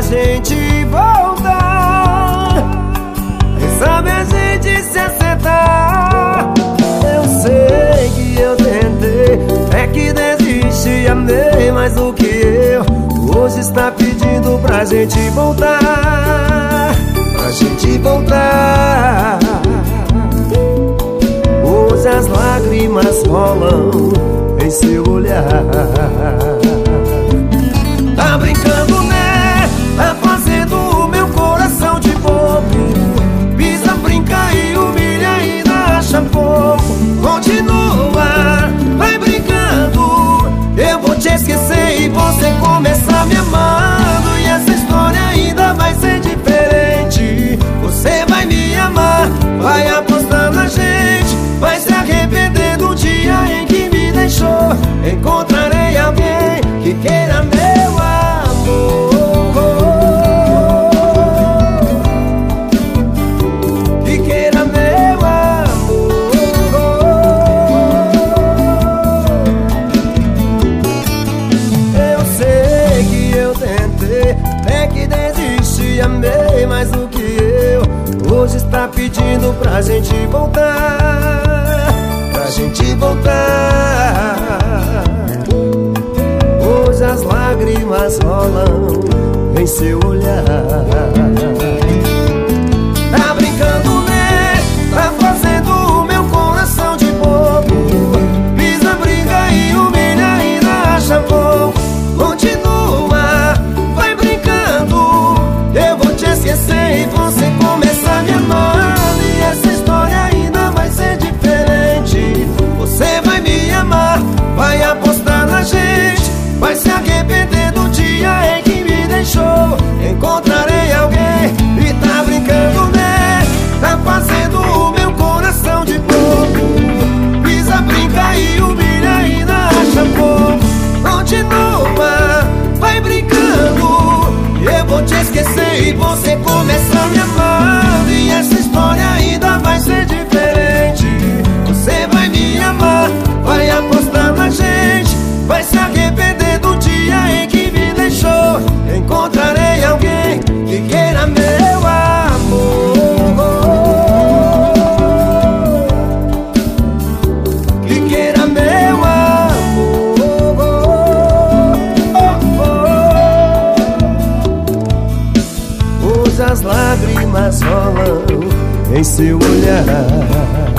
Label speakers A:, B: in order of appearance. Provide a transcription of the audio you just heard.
A: pra gente voltar. Quem sabe a gente se acertar. Eu sei que eu tentei, é que desisti, amei mais do que eu. Hoje está pedindo pra gente voltar. Pra gente voltar. Hoje as lágrimas rolam em seu olhar. Esquecer e você começar me amando. E essa história ainda vai ser diferente. Você vai me amar, vai apostar na gente Vai se arrepender do dia em que me deixou. Encontrarei Está pedindo pra gente voltar Pra gente voltar. Hoje as lágrimas rolam em seu olhar. Tá brincando, né? Tá fazendo o meu coração de bobo. Pisa, briga e humilha ainda acha bom Continua, vai brincando. Eu vou te esquecer e você começar vai apostar na gente Vai se arrepender do dia em que me deixou. Encontrarei alguém e tá brincando, né? Tá fazendo o meu coração de bobo. Pisa, brinca e humilha ainda acha pouco Continua, vai brincando Eu vou te esquecer e você começa as lágrimas rolam em seu olhar